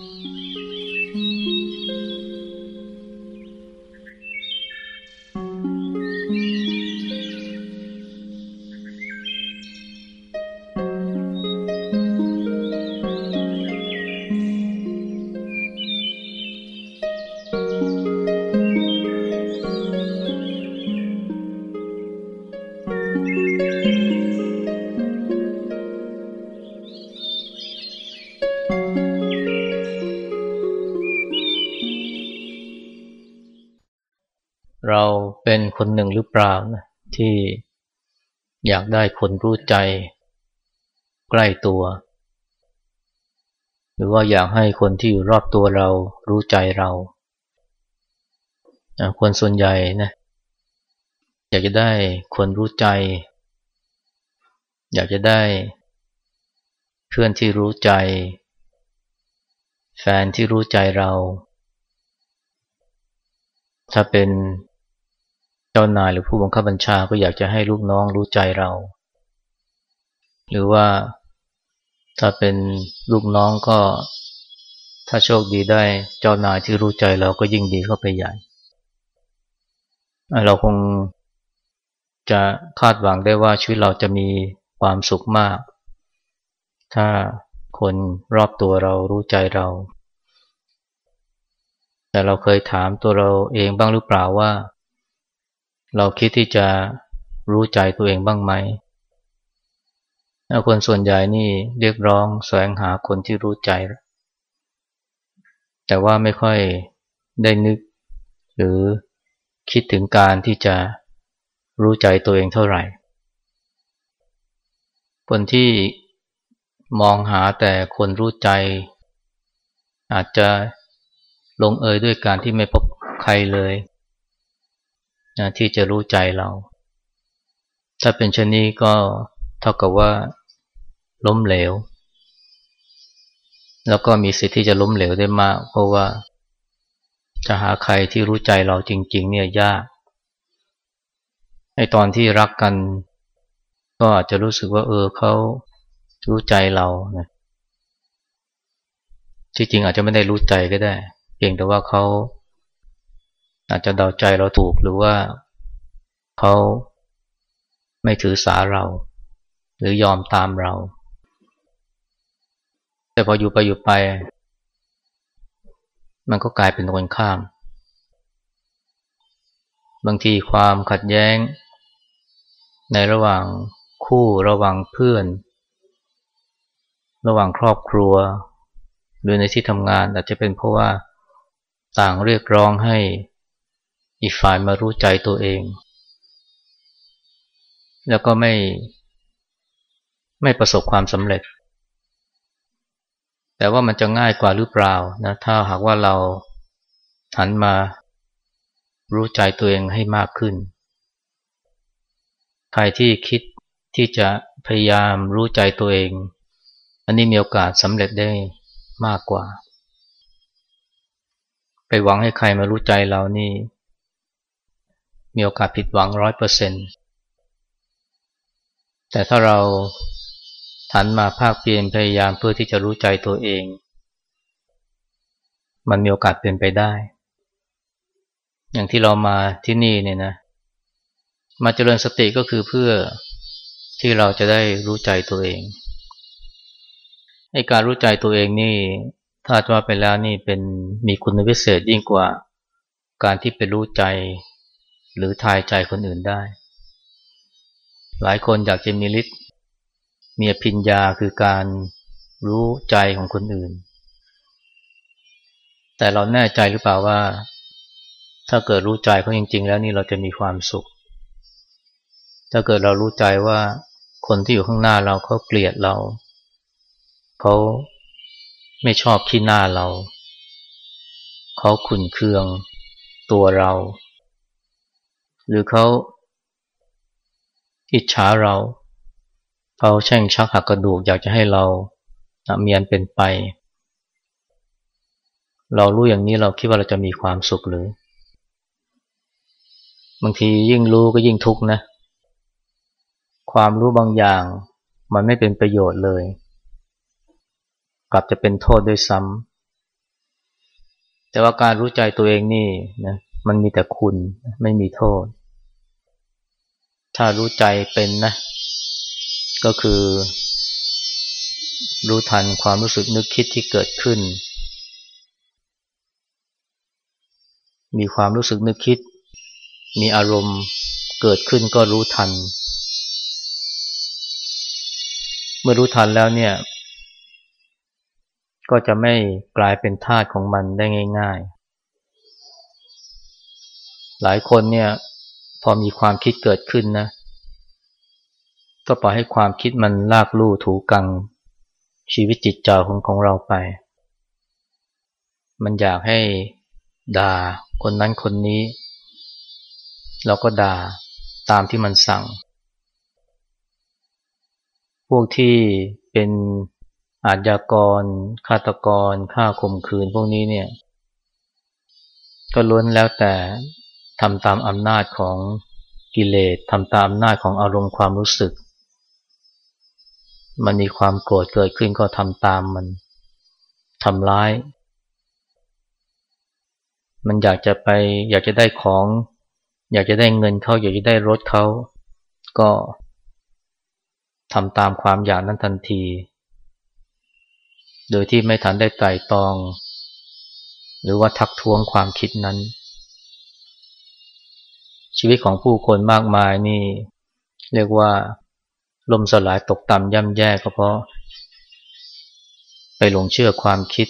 เเป็นคนหนึ่งหรือเปล่านะที่อยากได้คนรู้ใจใกล้ตัว หรือว่าอยากให้คนที่อยู่รอบตัวเรารู้ใจเราคนส่วนใหญ่นะอยากจะได้คนรู้ใจ อยากจะได้เพื่อนที่รู้ใจ แฟนที่รู้ใจเรา ถ้าเป็น จ้านายหรือผู้บังคับบัญชาก็อยากจะให้ลูกน้องรู้ใจเรา หรือว่าถ้าเป็นลูกน้องก็ ถ้าโชคดีได้เจ้านายที่รู้ใจเราก็ยิ่งดีเข้าไปใหญ่ เราคงจะคาดหวังได้ว่าชีวิตเราจะมีความสุขมาก ถ้าคนรอบตัวเรารู้ใจเรา แต่เราเคยถามตัวเราเองบ้างหรือเปล่าว่า เราคิดที่จะรู้ใจตัวเองบ้างไหมคนส่วนใหญ่นี่เรียกร้องแสวงหาคนที่รู้ใจ แต่ว่าไม่ค่อยได้นึก หรือคิดถึงการที่จะรู้ใจตัวเองเท่าไหร่ คนที่มองหาแต่คนรู้ใจ อาจจะลงเอยด้วยการที่ไม่พบใครเลย นะที่จะรู้ใจเรา ถ้าเป็นเช่นนี้ก็เท่ากับว่าล้มเหลว แล้วก็มีสิทธิ์ที่จะล้มเหลวได้มาก เพราะว่าจะหาใครที่รู้ใจเราจริง ๆ เนี่ยยากในตอนที่รักกัน ก็อาจจะรู้สึกว่า เออเขารู้ใจเรานะที่จริงอาจจะไม่ได้รู้ใจก็ได้ เพียงแต่ว่าเขา อาจจะเดาใจเราถูกหรือว่าเขาไม่ถือสาเรา หรือยอมตามเรา แต่พออยู่ไปอยู่ไป มันก็กลายเป็นตรงข้าม บางทีความขัดแย้ง ในระหว่างคู่ระหว่างเพื่อน ระหว่างครอบครัว หรือในที่ทำงานอาจจะเป็นเพราะว่าต่างเรียกร้องให้ อีกฝ่ายมารู้ใจตัวเอง แล้วก็ไม่ไม่ประสบความสำเร็จ แต่ว่ามันจะง่ายกว่าหรือเปล่านะถ้าหากว่าเราหันมารู้ใจตัวเองให้มากขึ้น ใครที่คิดที่จะพยายามรู้ใจตัวเอง อันนี้มีโอกาสสำเร็จได้มากกว่า ไปหวังให้ใครมารู้ใจเรานี่ มีโอกาสผิดหวังร้อยเปอร์เซ็นต์แต่ถ้าเราทันมาภาคเพียรพยายามเพื่อที่จะรู้ใจตัวเอง มันมีโอกาสเป็นไปได้ อย่างที่เรามาที่นี่เนี่ยนะ มาเจริญสติก็คือเพื่อที่เราจะได้รู้ใจตัวเองไอการรู้ใจตัวเองนี่ ถ้าจะว่าไปแล้วนี่เป็นมีคุณวิเศษยิ่งกว่า การที่ไปรู้ใจ หรือทายใจคนอื่นได้ หลายคนอยากจะมีฤทธิ์มีพิญญาคือการรู้ใจของคนอื่น แต่เราแน่ใจหรือเปล่าว่า ถ้าเกิดรู้ใจเขาจริง ๆ แล้วนี่เราจะมีความสุข ถ้าเกิดเรารู้ใจว่าคนที่อยู่ข้างหน้าเราเขาเกลียดเรา เขาไม่ชอบที่หน้าเรา เขาขุนเคืองตัวเรา หรือเขาอิจฉาเรา เขาแช่งชักหักกระดูกอยากจะให้เราเมียนเป็นไป เรารู้อย่างนี้เราคิดว่าเราจะมีความสุขหรือ บางทียิ่งรู้ก็ยิ่งทุกข์นะ ความรู้บางอย่างมันไม่เป็นประโยชน์เลย กลับจะเป็นโทษด้วยซ้ำแต่ว่าการรู้ใจตัวเองนี่นะ มันมีแต่คุณไม่มีโทษ ถ้ารู้ใจเป็นนะ ก็คือ รู้ทันความรู้สึกนึกคิดที่เกิดขึ้น มีความรู้สึกนึกคิด มีอารมณ์เกิดขึ้นก็รู้ทัน เมื่อรู้ทันแล้วเนี่ย ก็จะไม่กลายเป็นทาสของมันได้ง่าย ๆ หลายคนเนี่ย พอมีความคิดเกิดขึ้นนะ ก็ปล่อยให้ความคิดมันลากลู่ถูกังชีวิตจิตใจของของเราไป มันอยากให้ด่าคนนั้นคนนี้ เราก็ด่าตามที่มันสั่ง พวกที่เป็นอาชญากรฆาตกรฆ่าข่มขืนพวกนี้เนี่ย ก็ล้วนแล้วแต่ ทำตามอำนาจของกิเลสทำตามอำนาจของอารมณ์ความรู้สึก มันมีความโกรธเกิดขึ้นก็ทำตามมันทำร้าย มันอยากจะไป อยากจะได้ของ อยากจะได้เงินเขาอยากจะได้รถเขาก็ทำตามความอยากนั้นทันที โดยที่ไม่ทันได้ไตรตรอง หรือว่าทักท้วงความคิดนั้น ชีวิตของผู้คนมากมายนี่ เรียกว่าลมสลายตกต่ำย่ำแย่ก็เพราะ ไปหลงเชื่อความคิด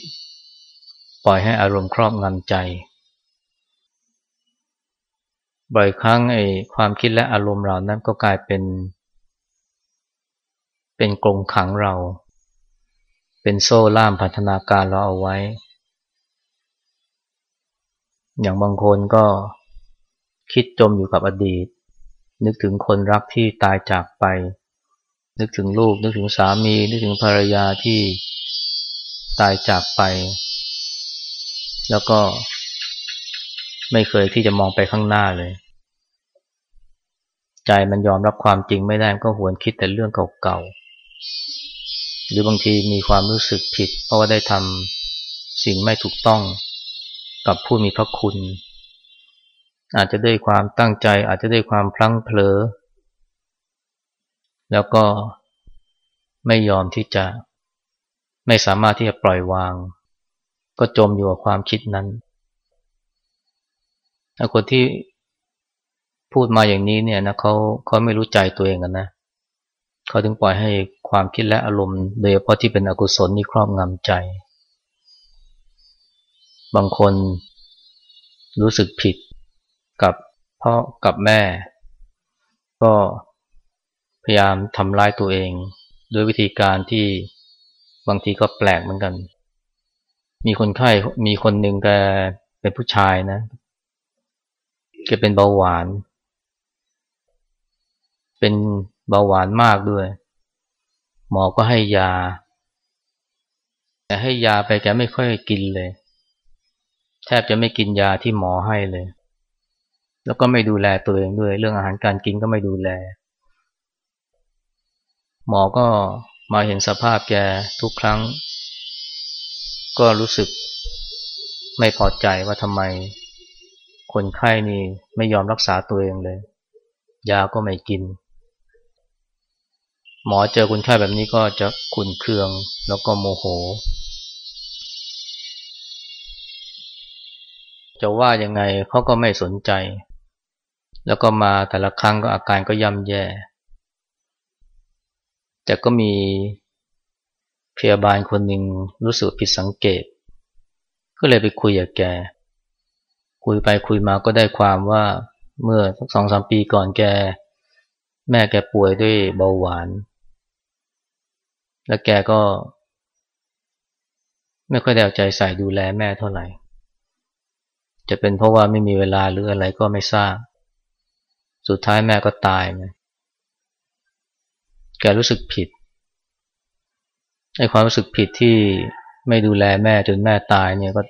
ปล่อยให้อารมณ์ครอบงำใจ บ่อยครั้งไอ้ความคิดและอารมณ์เรานั้นก็กลายเป็น เป็นกรงขังเรา เป็นโซ่ล่ามพัฒนาการเราเอาไว้ อย่างบางคนก็ คิดจมอยู่กับอดีต นึกถึงคนรักที่ตายจากไป นึกถึงลูก นึกถึงสามี นึกถึงภรรยาที่ตายจากไป แล้วก็ไม่เคยที่จะมองไปข้างหน้าเลย ใจมันยอมรับความจริงไม่ได้ก็หวนคิดแต่เรื่องเก่าๆ หรือบางทีมีความรู้สึกผิด เพราะว่าได้ทำสิ่งไม่ถูกต้องกับผู้มีพระคุณ อาจจะด้วยความตั้งใจ อาจจะด้วยความพลั้งเผลอ แล้วก็ไม่ยอมที่จะไม่สามารถที่จะปล่อยวาง ก็จมอยู่กับความคิดนั้นคนที่พูดมาอย่างนี้เนี่ยนะเขาเขาไม่รู้ใจตัวเองกันนะเขาถึงปล่อยให้ความคิดและอารมณ์โดยเฉพาะที่เป็นอกุศลนี่ครอบงำใจ บางคนรู้สึกผิด พ่อกับแม่ ก็พยายามทำร้ายตัวเอง ด้วยวิธีการที่บางทีก็แปลกเหมือนกัน มีคนไข้มีคนหนึ่งแกเป็นผู้ชายนะแกเป็นเบาหวาน เป็นเบาหวานมากด้วย หมอก็ให้ยา แต่ให้ยาไปแกไม่ค่อยกินเลย แทบจะไม่กินยาที่หมอให้เลย แล้วก็ไม่ดูแลตัวเองด้วย เรื่องอาหารการกินก็ไม่ดูแล หมอก็มาเห็นสภาพแกทุกครั้ง ก็รู้สึกไม่พอใจว่าทำไม คนไข้นี่ไม่ยอมรักษาตัวเองเลย ยาก็ไม่กิน หมอเจอคนไข้แบบนี้ก็จะขุนเคืองแล้วก็โมโห จะว่ายังไงเขาก็ไม่สนใจ แล้วก็มาแต่ละครั้งก็อาการก็ย่ำแย่ แต่ก็มีพยาบาลคนหนึ่งรู้สึกผิดสังเกต ก็เลยไปคุยกับแก คุยไปคุยมาก็ได้ความว่าเมื่อสักสองสามปีก่อนแก แม่แกป่วยด้วยเบาหวาน แล้วแกก็ ไม่ค่อยได้เอาใจใส่ดูแลแม่เท่าไหร่ จะเป็นเพราะว่าไม่มีเวลาหรืออะไรก็ไม่ทราบ สุดท้ายแม่ก็ตายนะแกรู้สึกผิดไอ้ความรู้สึกผิดที่ไม่ดูแลแม่จนแม่ตายเนี่ยก็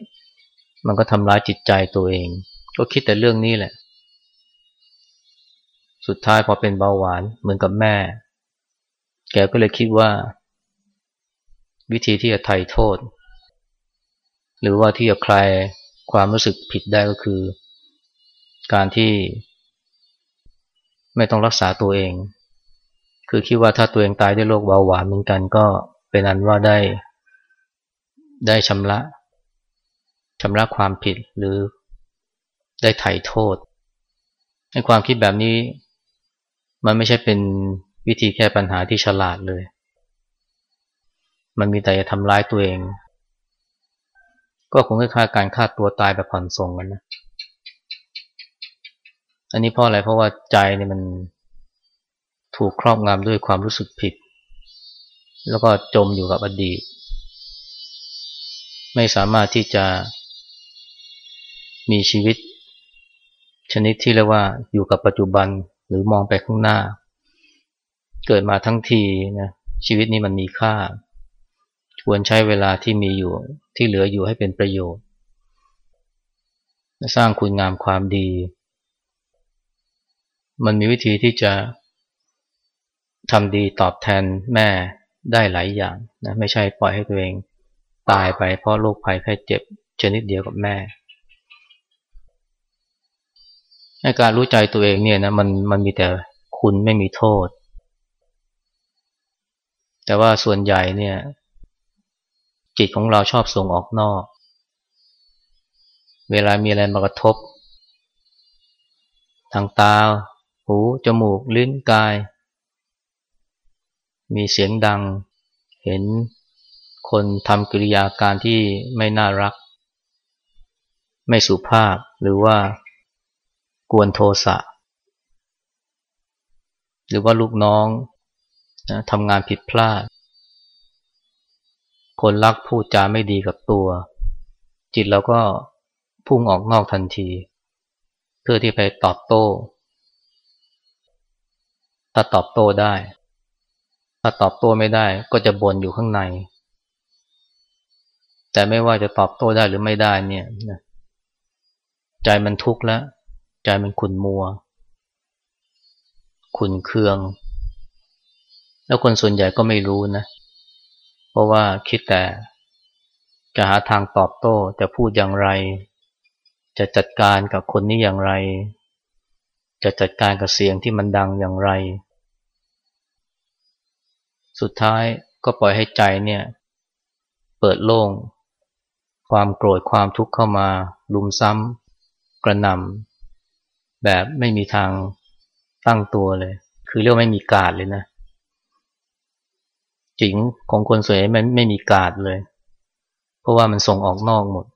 มันก็ทำร้ายจิตใจตัวเอง ก็คิดแต่เรื่องนี้แหละ สุดท้ายพอเป็นเบาหวานเหมือนกับแม่ แกก็เลยคิดว่า วิธีที่จะไถ่โทษ หรือว่าที่จะคลายความรู้สึกผิดได้ก็คือ การที่ ไม่ต้องรักษาตัวเอง คือคิดว่าถ้าตัวเองตายด้วยโรคเบาหวานเหมือนกันก็เป็นอันว่าได้ ได้ชำระชำระความผิดหรือได้ไถ่โทษในความคิดแบบนี้ มันไม่ใช่เป็นวิธีแก้ปัญหาที่ฉลาดเลย มันมีแต่จะทำร้ายตัวเอง ก็คงคล้ายๆการฆ่าตัวตายแบบผ่อนส่งกันนะ อันนี้เพราะอะไรเพราะว่าใจเนี่ยมันถูกครอบงำด้วยความรู้สึกผิด แล้วก็จมอยู่กับอดีต ไม่สามารถที่จะมีชีวิต ชนิดที่เรียกว่าอยู่กับปัจจุบันหรือมองไปข้างหน้า เกิดมาทั้งทีนะชีวิตนี้มันมีค่า ควรใช้เวลาที่มีอยู่ที่เหลืออยู่ให้เป็นประโยชน์ สร้างคุณงามความดี มันมีวิธีที่จะทำดีตอบแทนแม่ได้หลายอย่างนะไม่ใช่ปล่อยให้ตัวเองตายไปเพราะโรคภัยแค่เจ็บชนิดเดียวกับแม่ในการรู้ใจตัวเองเนี่ยนะมันมันมีแต่คุณไม่มีโทษ แต่ว่าส่วนใหญ่เนี่ย จิตของเราชอบส่งออกนอก เวลามีอะไรมากระทบ ทางตา หูจมูกลิ้นกาย มีเสียงดัง เห็นคนทำกิริยาการที่ไม่น่ารัก ไม่สุภาพหรือว่ากวนโทสะหรือว่าลูกน้องนะทำงานผิดพลาด คนรักพูดจาไม่ดีกับตัว จิตเราก็พุ่งออกนอกทันที เพื่อที่ไปตอบโต้ ถ้าตอบโต้ได้ ถ้าตอบโต้ไม่ได้ ก็จะบ่นอยู่ข้างใน แต่ไม่ว่าจะตอบโต้ได้หรือไม่ได้เนี่ยใจมันทุกข์แล้วใจมันขุ่นมัว ขุ่นเคือง แล้วคนส่วนใหญ่ก็ไม่รู้นะ เพราะว่าคิดแต่จะหาทางตอบโต้จะพูดอย่างไร จะจัดการกับคนนี้อย่างไร จะจัดการกับเสียงที่มันดังอย่างไร สุดท้ายก็ปล่อยให้ใจเนี่ย เปิดโล่ง ความโกรธความทุกข์เข้ามา ลุมซ้ำกระนำแบบไม่มีทางตั้งตัวเลย คือเรียกไม่มีกาดเลยนะ จิงของคนสวยมันไม่มีกาดเลย เพราะว่ามันส่งออกนอกหมด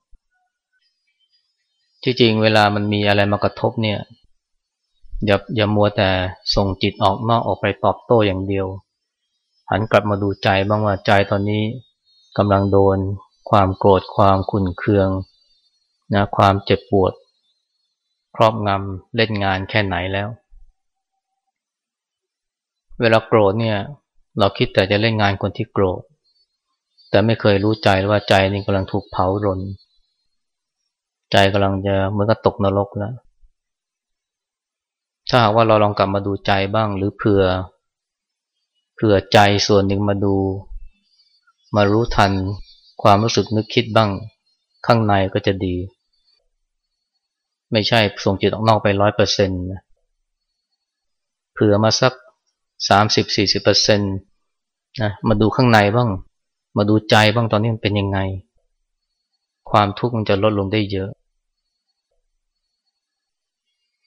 ที่จริงเวลามันมีอะไรมากระทบเนี่ยอย่าอย่ามัวแต่ส่งจิตออกนอกออกไปตอบโต้อย่างเดียว หันกลับมาดูใจบ้างว่าใจตอนนี้กำลังโดน ความโกรธความขุ่นเคืองนะความเจ็บปวด ครอบงำเล่นงานแค่ไหนแล้ว เวลาโกรธเนี่ย เราคิดแต่จะเล่นงานคนที่โกรธ แต่ไม่เคยรู้ใจว่าใจนี่กำลังถูกเผารน ใจกำลังจะเหมือนกับตกนรกแล้วถ้าหากว่าเราลองกลับมาดูใจบ้างหรือเผื่อ เผื่อใจส่วนหนึ่งมาดู มารู้ทันความรู้สึกนึกคิดบ้าง ข้างในก็จะดี ไม่ใช่ส่งจิตออกนอกไปร้อยเปอร์เซ็นต์เผื่อมาสักสามสิบสี่สิบเปอร์เซ็นต์นะมาดูข้างในบ้าง มาดูใจบ้างตอนนี้มันเป็นยังไง ความทุกข์มันจะลดลงได้เยอะ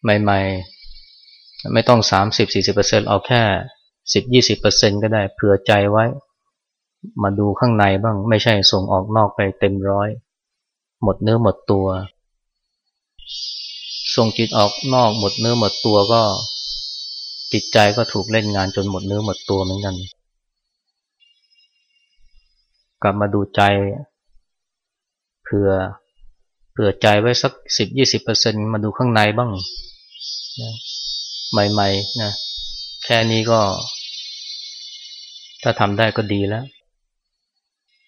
ใหม่ ๆ ไม่ต้องสามสิบสี่สิบเปอร์เซ็นต์เอาแค่ สิบยี่สิบเปอร์เซ็นต์ก็ได้เผื่อใจไว้ มาดูข้างในบ้าง ไม่ใช่ส่งออกนอกไปเต็มร้อย หมดเนื้อหมดตัว ส่งจิตออกนอกหมดเนื้อหมดตัวก็จิตใจก็ถูกเล่นงานจนหมดเนื้อหมดตัวเหมือนกัน กลับมาดูใจเผื่อเผื่อใจไว้สักสิบยี่สิบเปอร์เซ็นมาดูข้างในบ้างนะใหม่ๆนะแค่นี้ก็ ถ้าทำได้ก็ดีแล้ว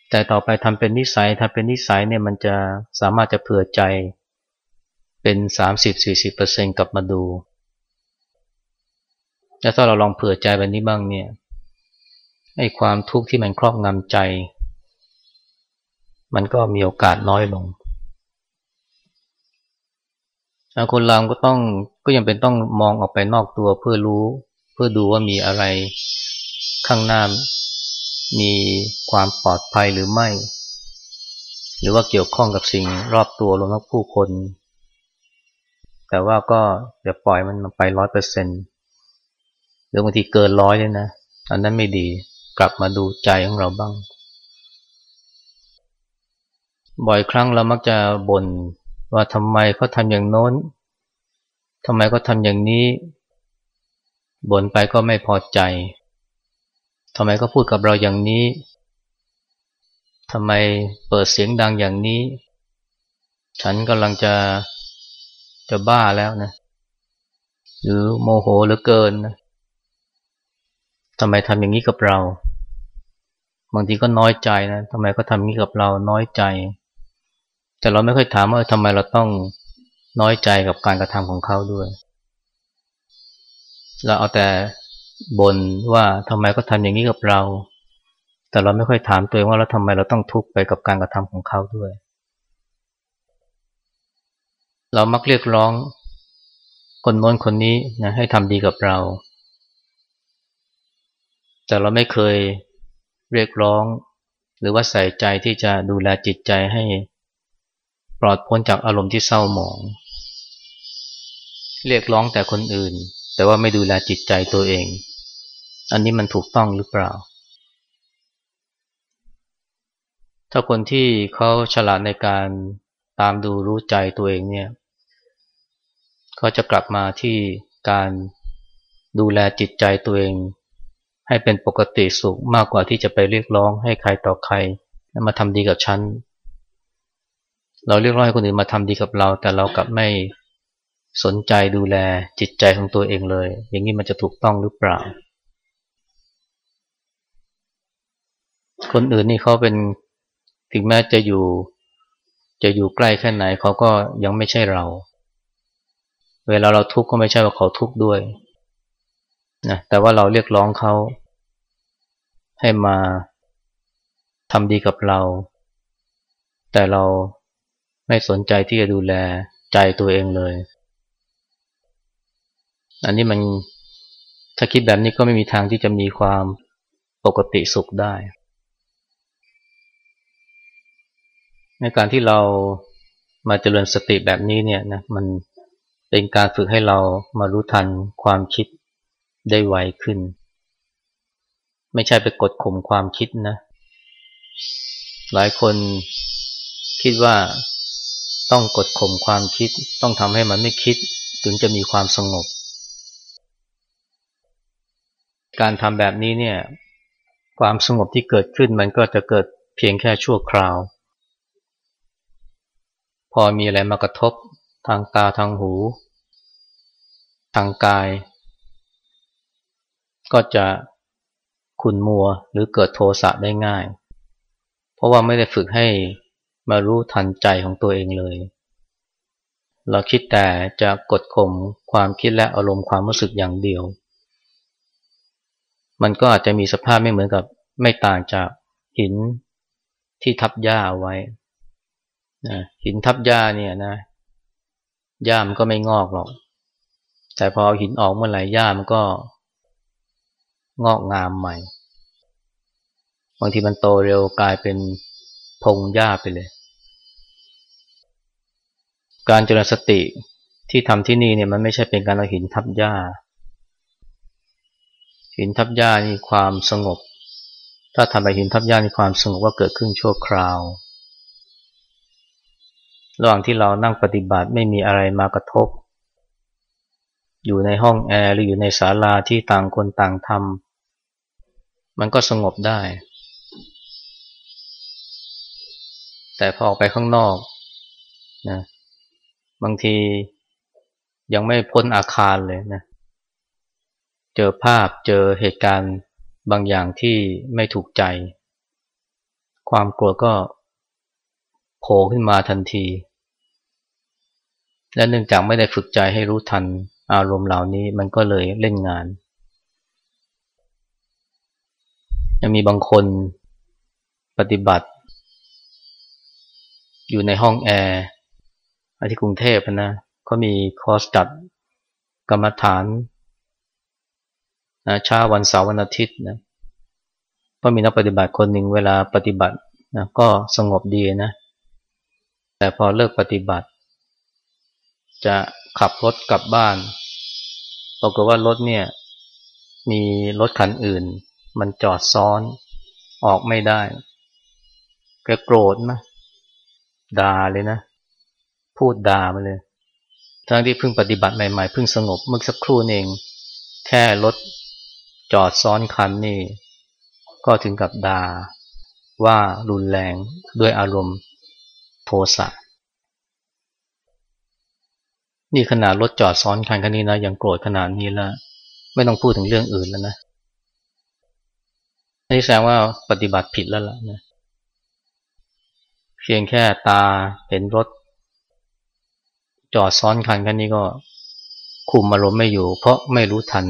แต่ต่อไปทำเป็นนิสัยถ้าเป็นนิสัยเนี่ยมันจะสามารถจะเผื่อใจเป็น 30-40%กลับมาดูแล้วถ้าเราลองเผื่อใจแบบนี้บ้างเนี่ยไอ้ความทุกข์ที่มันครอบงำใจ มันก็มีโอกาสน้อยลงคนเราก็ต้องก็ยังเป็นต้องมองออกไปนอกตัวเพื่อรู้ เพื่อดูว่ามีอะไร ข้างหน้ามีความปลอดภัยหรือไม่ หรือว่าเกี่ยวข้องกับสิ่งรอบตัวรวมทั้งผู้คน แต่ว่าก็อย่าปล่อยมันไปร้อยเปอร์เซ็นต์หรือบางทีเกินร้อยเลยนะ อันนั้นไม่ดีกลับมาดูใจของเราบ้าง บ่อยครั้งเรามักจะบน่นว่าทำไมเขาทำอย่างโน้นทำไมเขาทำอย่างนี้บ่นไปก็ไม่พอใจ ทำไมเขาพูดกับเราอย่างนี้ทำไมเปิดเสียงดังอย่างนี้ ฉันกำลังจะจะบ้าแล้วนะ หรือโมโหเหลือเกินนะทำไมทำอย่างนี้กับเรา บางทีก็น้อยใจนะทำไมเขาทำอย่างนี้กับเราน้อยใจ แต่เราไม่ค่อยถามว่าทำไมเราต้องน้อยใจกับการกระทำของเขาด้วย เราเอาแต่ บ่นว่าทำไมเขาทำอย่างนี้กับเรา แต่เราไม่ค่อยถามตัวเองว่าแล้วทำไมเราต้องทุกข์ไปกับการกระทำของเขาด้วย เรามักเรียกร้องคนโน้นคนนี้นะให้ทำดีกับเรา แต่เราไม่เคยเรียกร้อง หรือว่าใส่ใจที่จะดูแลจิตใจให้ปลอดพ้นจากอารมณ์ที่เศร้าหมอง เรียกร้องแต่คนอื่น แต่ว่าไม่ดูแลจิตใจตัวเอง อันนี้มันถูกต้องหรือเปล่า ถ้าคนที่เขาฉลาดในการตามดูรู้ใจตัวเองเนี่ยเขาจะกลับมาที่การดูแลจิตใจตัวเอง ให้เป็นปกติสุขมากกว่าที่จะไปเรียกร้องให้ใครต่อใครมาทำดีกับฉัน เราเรียกร้องให้คนอื่นมาทำดีกับเรา แต่เรากลับไม่สนใจดูแลจิตใจของตัวเองเลย อย่างนี้มันจะถูกต้องหรือเปล่า คนอื่นนี่เขาเป็นถึงแม้จะอยู่ จะอยู่ใกล้แค่ไหนเขาก็ยังไม่ใช่เรา เวลาเราทุกข์ก็ไม่ใช่ว่าเขาทุกข์ด้วยนะแต่ว่าเราเรียกร้องเขาให้มาทำดีกับเรา แต่เราไม่สนใจที่จะดูแลใจตัวเองเลย อันนี้มันถ้าคิดแบบนี้ก็ไม่มีทางที่จะมีความปกติสุขได้ ในการที่เรามาเจริญสติแบบนี้เนี่ยนะมันเป็นการฝึกให้เรามารู้ทันความคิดได้ไวขึ้น ไม่ใช่ไปกดข่มความคิดนะ หลายคนคิดว่าต้องกดข่มความคิด ต้องทำให้มันไม่คิดถึงจะมีความสงบ การทำแบบนี้เนี่ย ความสงบที่เกิดขึ้นมันก็จะเกิดเพียงแค่ชั่วคราว อมีอะไรมากระทบทางตาทางหู ทางกาย ก็จะขุนมัวหรือเกิดโทสะได้ง่าย เพราะว่าไม่ได้ฝึกให้มารู้ทันใจของตัวเองเลย เราคิดแต่จะกดข่มความคิดและอารมณ์ความรู้สึกอย่างเดียว มันก็อาจจะมีสภาพไม่เหมือนกับไม่ต่างจากหินที่ทับหญ้าไว้ นะหินทับหญ้าเนี่ยนะหญ้ามันก็ไม่งอกหรอก แต่พอเอาหินออกเมื่อไหร่หญ้ามันก็ งอกงามใหม่ บางทีมันโตเร็วกลายเป็นพงหญ้าไปเลย การเจริญสติที่ทำที่นี่เนี่ยมันไม่ใช่เป็นการเอาหินทับหญ้า หินทับหญ้านี่ความสงบ ถ้าทำไปหินทับหญ้านี่ความสงบก็เกิดขึ้นชั่วคราว ระหว่างที่เรานั่งปฏิบัติไม่มีอะไรมากระทบ อยู่ในห้องแอร์หรืออยู่ในศาลาที่ต่างคนต่างทำมันก็สงบได้ แต่พอออกไปข้างนอกนะบางทียังไม่พ้นอาคารเลยนะ เจอภาพเจอเหตุการณ์บางอย่างที่ไม่ถูกใจ ความกลัวก็โผล่ขึ้นมาทันที และเนื่องจากไม่ได้ฝึกใจให้รู้ทันอารมณ์เหล่านี้มันก็เลยเล่นงานยังมีบางคนปฏิบัติ อยู่ในห้องแอร์ที่กรุงเทพนะเขามีคอร์สจัดกรรมฐานนะเช้าวันเสาร์วันอาทิตย์นะก็มีนักปฏิบัติคนหนึ่งเวลาปฏิบัตินะก็สงบดีนะ แต่พอเลิกปฏิบัติ จะขับรถกลับบ้านปรากฏว่ารถเนี่ย มีรถคันอื่น มันจอดซ้อนออกไม่ได้แกโกรธนะด่าเลยนะ พูดด่ามาเลย ทั้งที่เพิ่งปฏิบัติใหม่ๆเพิ่งสงบเมื่อสักครู่เอง แค่รถจอดซ้อนคันนี่ ก็ถึงกับด่าว่ารุนแรงด้วยอารมณ์โทสะ นี่ขนาดรถจอดซ้อนคันคันนี้นะยังโกรธขนาดนี้แล้วไม่ต้องพูดถึงเรื่องอื่นแล้วนะนี่แสดงว่าปฏิบัติผิดแล้วล่ะนะเพียงแค่ตาเห็นรถ จอดซ้อนคันคันนี้ก็คุมอารมณ์ไม่อยู่ เพราะไม่รู้ทัน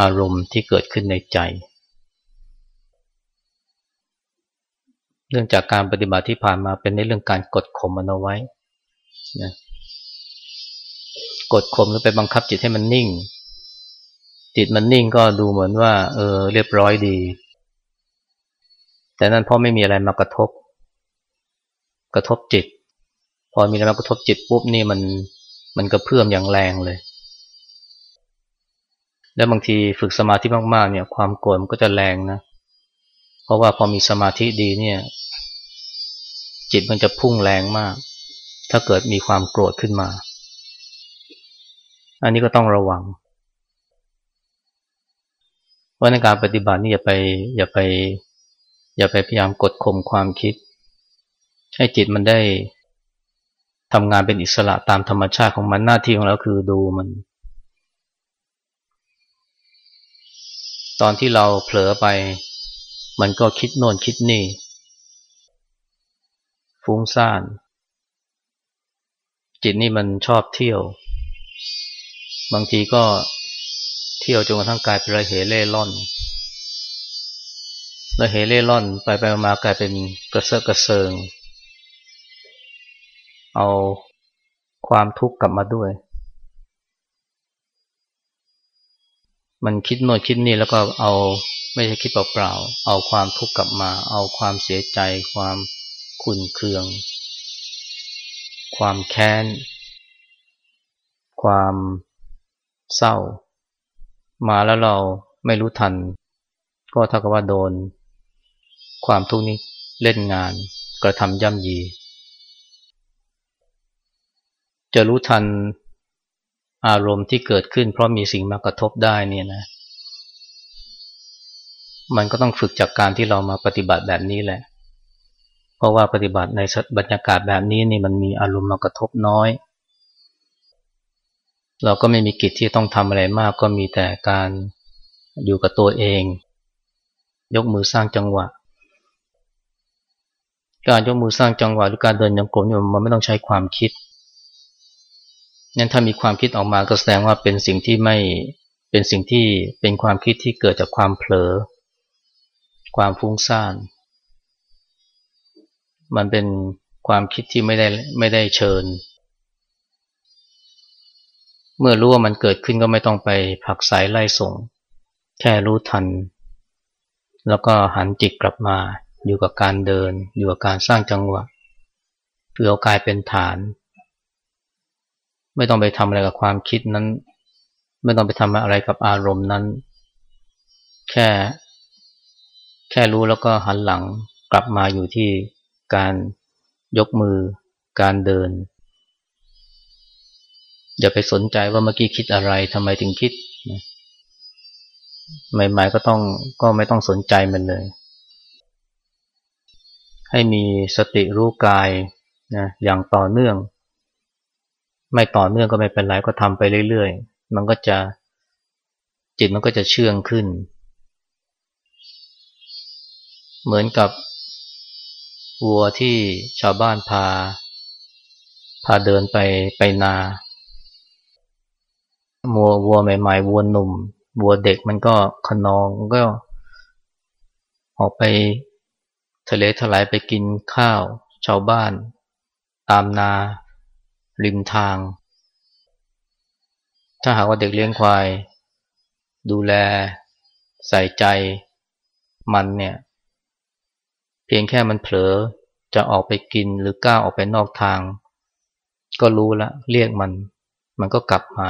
อารมณ์ที่เกิดขึ้นในใจ เรื่องจากการปฏิบัติที่ผ่านมาเป็นในเรื่องการกดข่มมันเอาไว้นะ กดข่มหรือไปบังคับจิตให้มันนิ่ง จิตมันนิ่งก็ดูเหมือนว่า เออ เรียบร้อยดี แต่นั่นพราะไม่มีอะไรมากระทบ กระทบจิต พอมีอะไรมากระทบจิตปุ๊บนี่มันมันกระเพื่อมอย่างแรงเลย แล้วบางทีฝึกสมาธิมากๆ เนี่ย ความโกรธมันก็จะแรงนะ เพราะว่าพอมีสมาธิดีเนี่ย จิตมันจะพุ่งแรงมาก ถ้าเกิดมีความโกรธขึ้นมา อันนี้ก็ต้องระวังว่าในการปฏิบัตินี่อย่าไปอย่าไป อย่าไปพยายามกดข่มความคิด ให้จิตมันได้ทำงานเป็นอิสระตามธรรมชาติของมันหน้าที่ของเราคือดูมัน ตอนที่เราเผลอไป มันก็คิดโน่นคิดนี่ ฟุ้งซ่าน จิตนี่มันชอบเที่ยว บางทีก็เที่ยวจนกระทั่งกลายเป็นระเหเล่ร่อนระเหเล่ร่อนไปไปมากลายเป็นกระเซาะกระเซิง เอาความทุกข์กลับมาด้วย มันคิดโน่นคิดนี่แล้วก็เอาไม่ใช่คิดเปล่าๆ เอาความทุกข์กลับมา เอาความเสียใจ ความขุ่นเคือง ความแค้น ความ เศร้า มาแล้วเราไม่รู้ทัน ก็เท่ากับว่าโดน ความทุกข์นี้เล่นงานกระทำย่ำยี จะรู้ทันอารมณ์ที่เกิดขึ้น เพราะมีสิ่งมากระทบได้เนี่ยนะ มันก็ต้องฝึกจากการที่เรามาปฏิบัติแบบนี้แหละ เพราะว่าปฏิบัติในบรรยากาศแบบนี้นี่มันมีอารมณ์มากระทบน้อย เราก็ไม่มีกิจที่ต้องทำอะไรมาก ก็มีแต่การอยู่กับตัวเอง ยกมือสร้างจังหวะ การยกมือสร้างจังหวะหรือการเดินยังกลมมันไม่ต้องใช้ความคิดนั้นถ้ามีความคิดออกมาก็แสดงว่าเป็นสิ่งที่ไม่เป็นสิ่งที่เป็นความคิดที่เกิดจากความเผลอ ความฟุ้งซ่าน มันเป็นความคิดที่ไม่ได้ไม่ได้เชิญ เมื่อรู้ว่ามันเกิดขึ้นก็ไม่ต้องไปผักสายไล่ส่ง แค่รู้ทัน แล้วก็หันจิตกลับมา อยู่กับการเดิน อยู่กับการสร้างจังหวะเพื่อกายเป็นฐาน ไม่ต้องไปทำอะไรกับความคิดนั้น ไม่ต้องไปทำอะไรกับอารมณ์นั้น แค่ แค่รู้แล้วก็หันหลังกลับมาอยู่ที่การยกมือ การเดิน อย่าไปสนใจว่าเมื่อกี้คิดอะไรทำไมถึงคิดใหม่ๆก็ต้องก็ไม่ต้องสนใจมันเลย ให้มีสติรู้กายนะอย่างต่อเนื่อง ไม่ต่อเนื่องก็ไม่เป็นไรก็ทำไปเรื่อยๆ มันก็จะจิตมันก็จะเชื่องขึ้น เหมือนกับวัวที่ชาวบ้านพา พาเดินไปไปนา วัววัวใหม่ๆวัวหนุ่มวัวเด็กมันก็ขนองก็ออกไปทะเลถลายไปกินข้าวชาวบ้าน ตามนา ริมทาง ถ้าหากว่าเด็กเลี้ยงควาย ดูแล ใส่ใจมันเนี่ย เพียงแค่มันเผลอจะออกไปกินหรือก้าวออกไปนอกทาง ก็รู้ละเรียกมัน มันก็กลับมา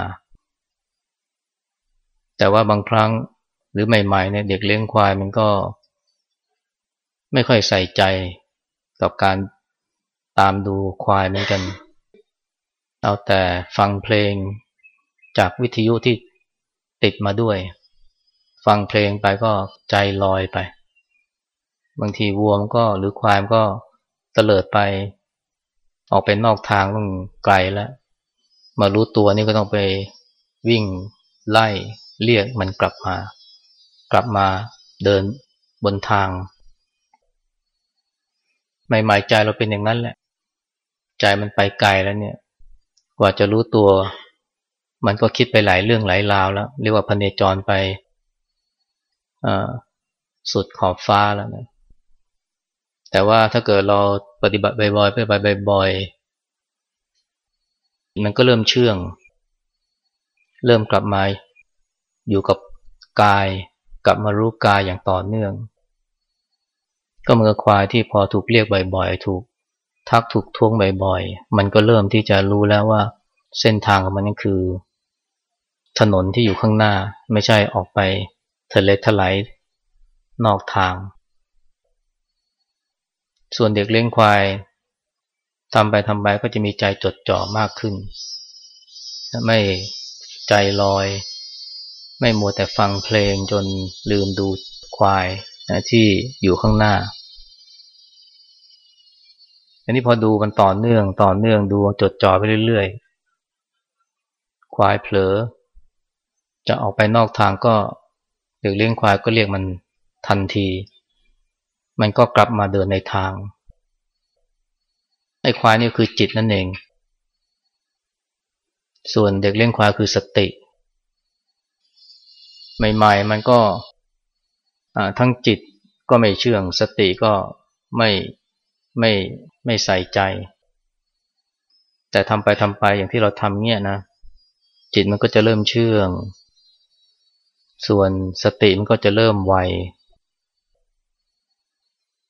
แต่ว่าบางครั้งหรือใหม่ๆเนี่ยเด็กเลี้ยงควายมันก็ ไม่ค่อยใส่ใจกับการตามดูควายเหมือนกัน เอาแต่ฟังเพลงจากวิทยุที่ติดมาด้วย ฟังเพลงไปก็ใจลอยไป บางทีวัวมันก็หรือควายมันก็เตลิดไป ออกไปนอกทางต้องไกลแล้ว มารู้ตัวนี่ก็ต้องไปวิ่งไล่ เรียกมันกลับมา กลับมาเดินบนทาง ใหม่ๆใจเราเป็นอย่างนั้นแหละ ใจมันไปไกลแล้วเนี่ย กว่าจะรู้ตัว มันก็คิดไปหลายเรื่องหลายราวแล้ว เรียกว่าพเนจรไปสุดขอบฟ้าแล้วนะแต่ว่าถ้าเกิดเราปฏิบัติบ่อยๆไปบ่อยๆมันก็เริ่มเชื่อง เริ่มกลับมา อยู่กับกายกลับมารู้กายอย่างต่อเนื่อง ก็เมื่อควายที่พอถูกเรียกบ่อยๆ ถูกทักถูกท้วงบ่อยๆ มันก็เริ่มที่จะรู้แล้วว่าเส้นทางของมันนั่นคือ ถนนที่อยู่ข้างหน้าไม่ใช่ออกไปทะเลทลายนอกทาง ส่วนเด็กเลี้ยงควายทำไปทำไปก็จะมีใจจดจ่อมากขึ้น ไม่ใจลอย ไม่มัวแต่ฟังเพลงจนลืมดูควายนะที่อยู่ข้างหน้า อันนี้พอดูมันต่อเนื่องต่อเนื่องดูจดจ่อไปเรื่อยๆ ควายเผลอ จะออกไปนอกทางก็เด็กเลี้ยงควายก็เรียกมันทันที มันก็กลับมาเดินในทาง ไอ้ควายนี่คือจิตนั่นเอง ส่วนเด็กเลี้ยงควายคือสติ ใหม่ๆ มันก็ทั้งจิตก็ไม่เชื่องสติก็ไม่ไม่ไม่ใส่ใจ แต่ทำไปทำไปอย่างที่เราทำเนี่ยนะจิตมันก็จะเริ่มเชื่อง ส่วนสติมันก็จะเริ่มไว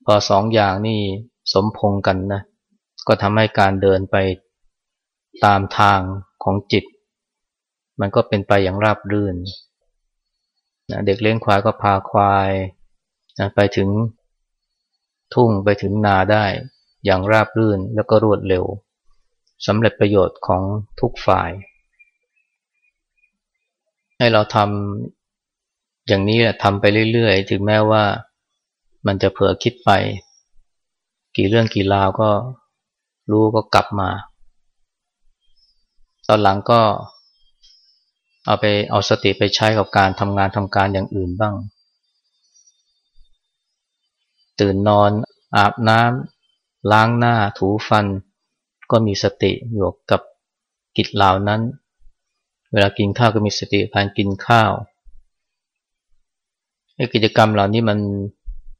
พอสองอย่างนี่สมพงกันนะ ก็ทำให้การเดินไปตามทางของจิต มันก็เป็นไปอย่างราบรื่น นะเด็กเลี้ยงควายก็พาควายนะไปถึงทุ่งไปถึงนาได้อย่างราบรื่นแล้วก็รวดเร็วสำเร็จประโยชน์ของทุกฝ่าย ให้เราทำอย่างนี้ทำไปเรื่อยๆ ถึงแม้ว่ามันจะเผลอคิดไป กี่เรื่องกี่ราวก็รู้ก็กลับมา ตอนหลังก็ เอาไปเอาสติไปใช้กับการทำงานทำการอย่างอื่นบ้าง ตื่นนอนอาบน้ำล้างหน้าถูฟัน ก็มีสติอยู่กับกิจเหล่านั้น เวลากินข้าวก็มีสติการกินข้าวกิจกรรมเหล่านี้มัน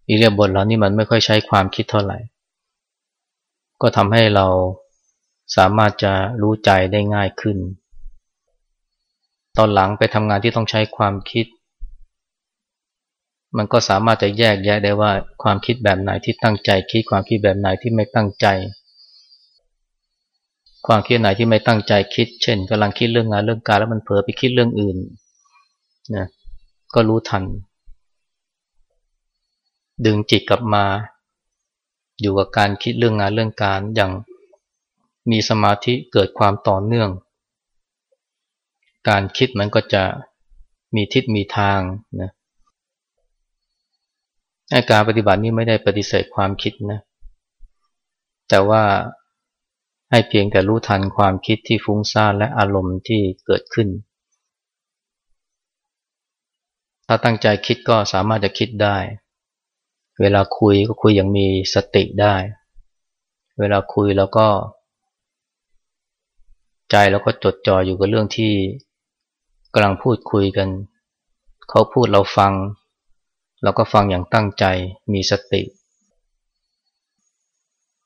อิเลียบทเหล่านี้มันไม่ค่อยใช้ความคิดเท่าไหร่ ก็ทำให้เราสามารถจะรู้ใจได้ง่ายขึ้น ตอนหลังไปทำงานที่ต้องใช้ความคิด มันก็สามารถจะแยกแยะได้ว่าความคิดแบบไหนที่ตั้งใจ คิดความคิดแบบไหนที่ไม่ตั้งใจ ความคิดไหนที่ไม่ตั้งใจคิด เช่นกำลังคิดเรื่องงานเรื่องการแล้วมันเผลอไปคิดเรื่องอื่นนะก็รู้ทัน ดึงจิตกลับมา อยู่กับการคิดเรื่องงานเรื่องการอย่างมีสมาธิเกิดความต่อเนื่อง การคิดมันก็จะมีทิศมีทางนะการปฏิบัตินี้ไม่ได้ปฏิเสธความคิดนะแต่ว่าให้เพียงแต่รู้ทันความคิดที่ฟุ้งซ่านและอารมณ์ที่เกิดขึ้น ถ้าตั้งใจคิดก็สามารถจะคิดได้ เวลาคุยก็คุยอย่างมีสติได้ เวลาคุยแล้วก็ ใจเราก็จดจ่ออยู่กับเรื่องที่ กำลังพูดคุยกัน เขาพูดเราฟัง เราก็ฟังอย่างตั้งใจมีสติ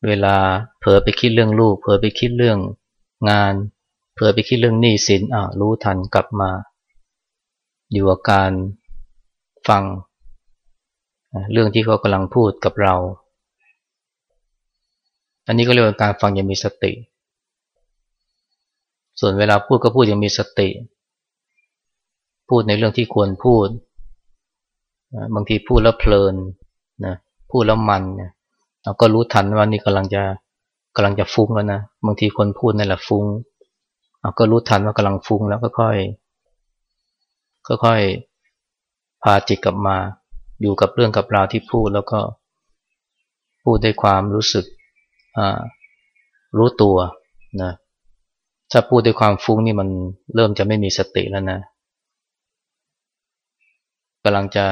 เวลาเผลอไปคิดเรื่องลูก เผลอไปคิดเรื่องงาน เผลอไปคิดเรื่องหนี้สินอ่ารู้ทันกลับมา อยู่กับการฟัง เรื่องที่เขากำลังพูดกับเรา อันนี้ก็เรียกว่าการฟังอย่างมีสติ ส่วนเวลาพูดก็พูดอย่างมีสติ พูดในเรื่องที่ควรพูด บางทีพูดแล้วเพลินนะพูดแล้วมันเนี่ยเราก็รู้ทันว่านี่กำลังจะกำลังจะฟุ้งแล้วนะบางทีคนพูดนั่นแหละฟุ้งเราก็รู้ทันว่ากำลังฟุ้งแล้วก็ค่อยค่อยพาจิตกลับมาอยู่กับเรื่องกับราวที่พูดแล้วก็พูดด้วยความรู้สึกรู้ตัวนะถ้าพูดด้วยความฟุ้งนี่มันเริ่มจะไม่มีสติแล้วนะ กำลังจะ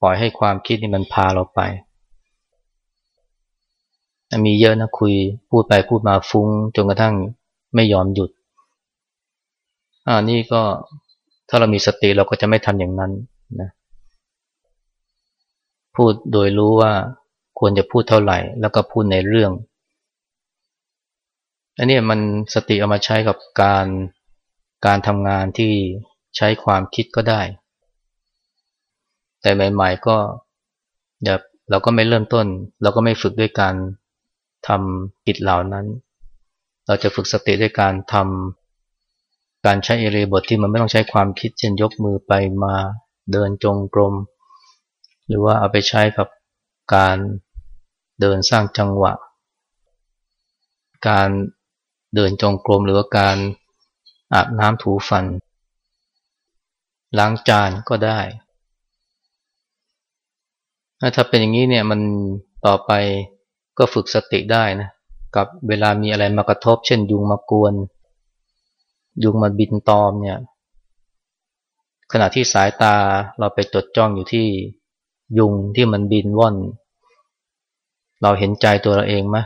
ปล่อยให้ความคิดนี่มันพาเราไป มีเยอะนะคุยพูดไปพูดมาฟุ้งจนกระทั่งไม่ยอมหยุดอ่านี่ก็ถ้าเรามีสติเราก็จะไม่ทำอย่างนั้นนะพูดโดยรู้ว่าควรจะพูดเท่าไหร่ แล้วก็พูดในเรื่องอันนี้มันสติเอามาใช้กับการการทำงานที่ใช้ความคิดก็ได้ แต่ใหม่ ๆ ก็อย่าเราก็ไม่เริ่มต้น เราก็ไม่ฝึกด้วยการทำกิจเหล่านั้น เราจะฝึกสติด้วยการทำการใช้เอเรบทที่มันไม่ต้องใช้ความคิดเช่นยกมือไปมาเดินจงกรม หรือว่าเอาไปใช้กับการเดินสร้างจังหวะ การเดินจงกรมหรือว่าการอาบน้ำถูฟัน ล้างจานก็ได้ ถ้าเป็นอย่างนี้เนี่ยมันต่อไปก็ฝึกสติได้นะกับเวลามีอะไรมากระทบ เช่น ยุงมากวน ยุงมาบินตอมเนี่ย ขณะที่สายตาเราไปจดจ้องอยู่ที่ยุงที่มันบินว่อน เราเห็นใจตัวเราเองไหม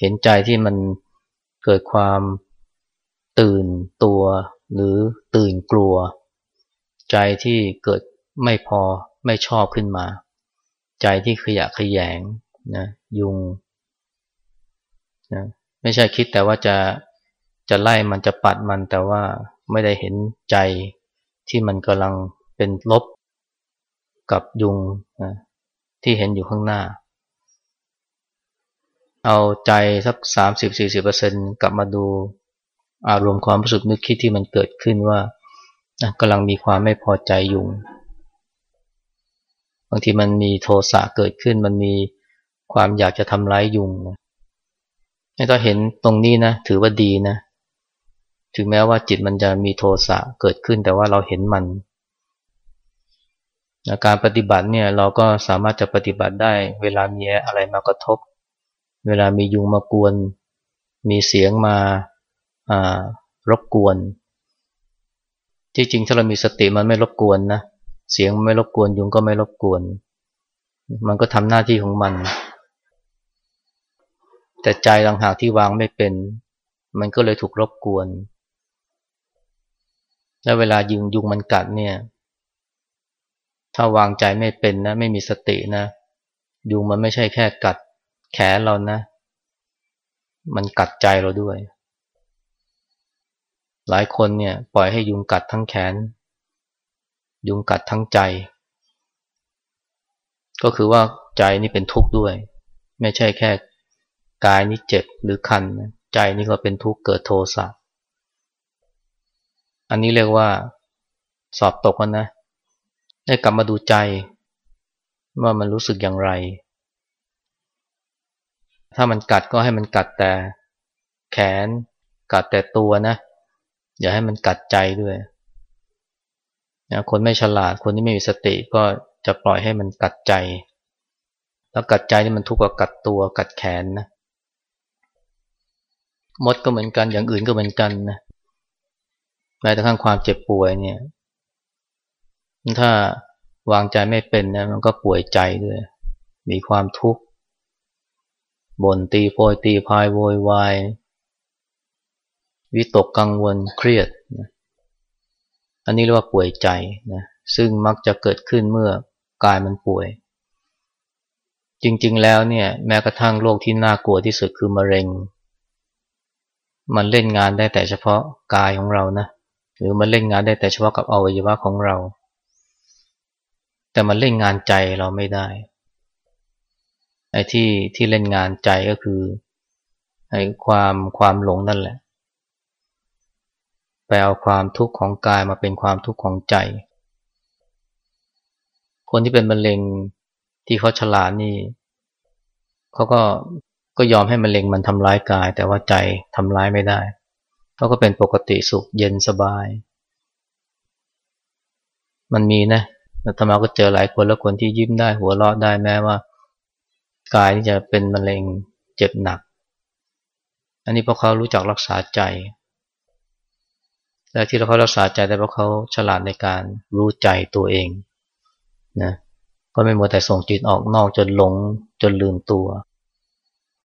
เห็นใจที่มันเกิดความตื่นตัวหรือตื่นกลัว ใจที่เกิดไม่พอไม่ชอบขึ้นมา ใจที่ขยะขยงนะยุงนะไม่ใช่คิดแต่ว่าจะจะไล่มันจะปัดมันแต่ว่าไม่ได้เห็นใจที่มันกำลังเป็นลบกับยุงนะที่เห็นอยู่ข้างหน้า เอาใจสักสามสิบสี่สิบเปอร์เซ็นกลับมาดูอารมณ์ความรู้สึกนึกคิดที่มันเกิดขึ้นว่ากำลังมีความไม่พอใจยุง บางทีมันมีโทสะเกิดขึ้น มันมีความอยากจะทำร้ายยุงนะถ้าเห็นตรงนี้นะ ถือว่าดีนะ ถึงแม้ว่าจิตมันจะมีโทสะเกิดขึ้น แต่ว่าเราเห็นมันการปฏิบัติเนี่ยเราก็สามารถจะปฏิบัติได้ เวลามีอะไรมากระทบ เวลามียุงมากวน มีเสียงมารบกวน ที่จริงถ้าเรามีสติมันไม่รบกวนนะ เสียงไม่รบกวนยุงก็ไม่รบกวน มันก็ทำหน้าที่ของมัน แต่ใจต่างหากที่วางไม่เป็น มันก็เลยถูกรบกวน แล้วเวลายุงยุงมันกัดเนี่ย ถ้าวางใจไม่เป็นนะ ไม่มีสตินะ ยุงมันไม่ใช่แค่กัดแขนเรานะ มันกัดใจเราด้วย หลายคนเนี่ย ปล่อยให้ยุงกัดทั้งแขน ยุงกัดทั้งใจ ก็คือว่าใจนี่เป็นทุกข์ด้วย ไม่ใช่แค่กายนี่เจ็บหรือคัน ใจนี่ก็เป็นทุกข์เกิดโทสะอันนี้เรียกว่าสอบตกนะ ได้กลับมาดูใจ ว่ามันรู้สึกอย่างไร ถ้ามันกัดก็ให้มันกัดแต่แขน กัดแต่ตัวนะ อย่าให้มันกัดใจด้วย นะคนไม่ฉลาดคนที่ไม่มีสติก็จะปล่อยให้มันกัดใจ แล้วกัดใจนี่มันทุกข์กว่ากัดตัวกัดแขนนะมดก็เหมือนกันอย่างอื่นก็เหมือนกันนะแม้แต่ทั้งความเจ็บป่วยเนี่ย ถ้าวางใจไม่เป็นนะมันก็ป่วยใจด้วย มีความทุกข์บ่นตีโพยตีพายโวยวายวิตกกังวลเครียดนะ อันนี้เรียกว่าป่วยใจนะซึ่งมักจะเกิดขึ้นเมื่อกายมันป่วย จริงๆแล้วเนี่ยแม้กระทั่งโรคที่น่ากลัวที่สุดคือมะเร็ง มันเล่นงานได้แต่เฉพาะกายของเรานะหรือมันเล่นงานได้แต่เฉพาะกับอวัยวะของเรา แต่มันเล่นงานใจเราไม่ได้ไอ้ที่ที่เล่นงานใจก็คือไอ้ความความหลงนั่นแหละ ไปเอาความทุกข์ของกายมาเป็นความทุกข์ของใจ คนที่เป็นมะเร็งที่เขาฉลาดนี่เขาก็ก็ยอมให้มะเร็งมันทำร้ายกาย แต่ว่าใจทำร้ายไม่ได้เขาก็เป็นปกติสุขเย็นสบาย มันมีนะธรรมาก็เจอหลายคนแล้วคนที่ยิ้มได้หัวเราะได้แม้ว่ากายที่จะเป็นมะเร็งเจ็บหนัก อันนี้เพราะเขารู้จักรักษาใจ และที่เขารักษาใจได้เพราะเขาฉลาดในการรู้ใจตัวเองนะก็ไม่มัวแต่ส่งจิตออกนอกจนหลงจนลืมตัว